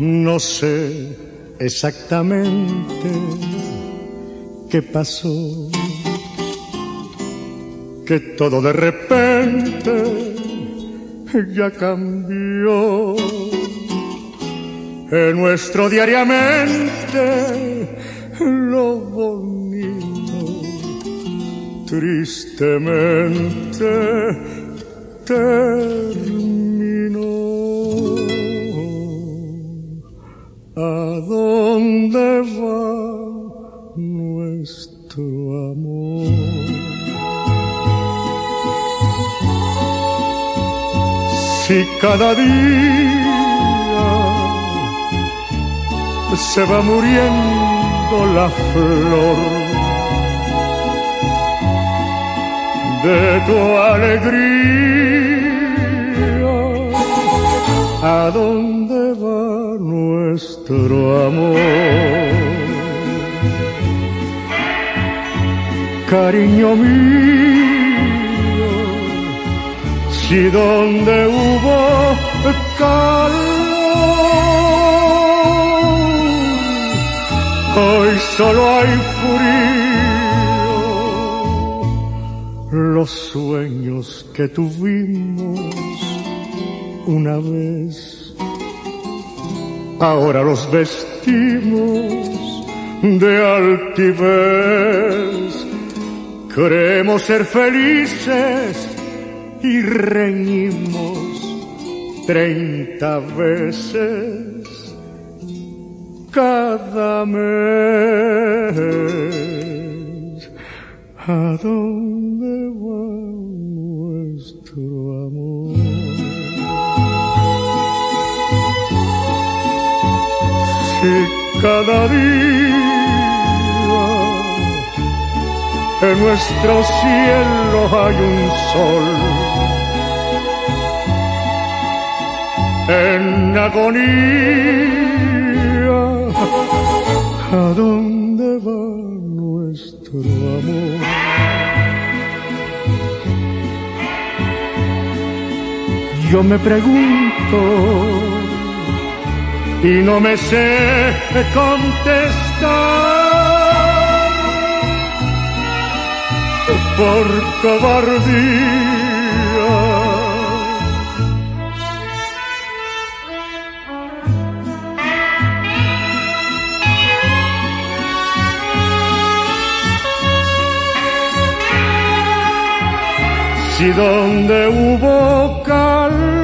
No sé exactamente qué pasó, que todo de repente ya cambió. En nuestro diariamente lo bonito, tristemente terminó. Cada día se va muriendo la flor de tu alegría, ¿a dónde va nuestro amor? Cariño mío, si donde hubo calor, hoy solo hay frío. Los sueños que tuvimos una vez, ahora los vestimos de altivez. Queremos ser felices y reñimos treinta veces cada mes. ¿A dónde va nuestro amor? Si cada día en nuestro cielo hay un sol. En agonía, ¿a dónde va nuestro amor? Yo me pregunto y no me sé contestar. Por cobardía. Si donde hubo calor,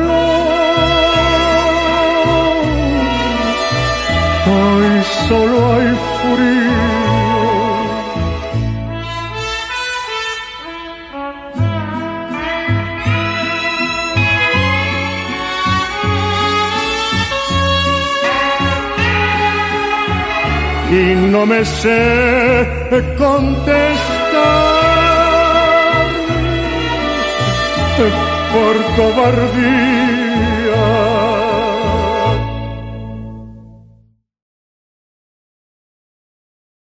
y no me sé contestar por cobardía.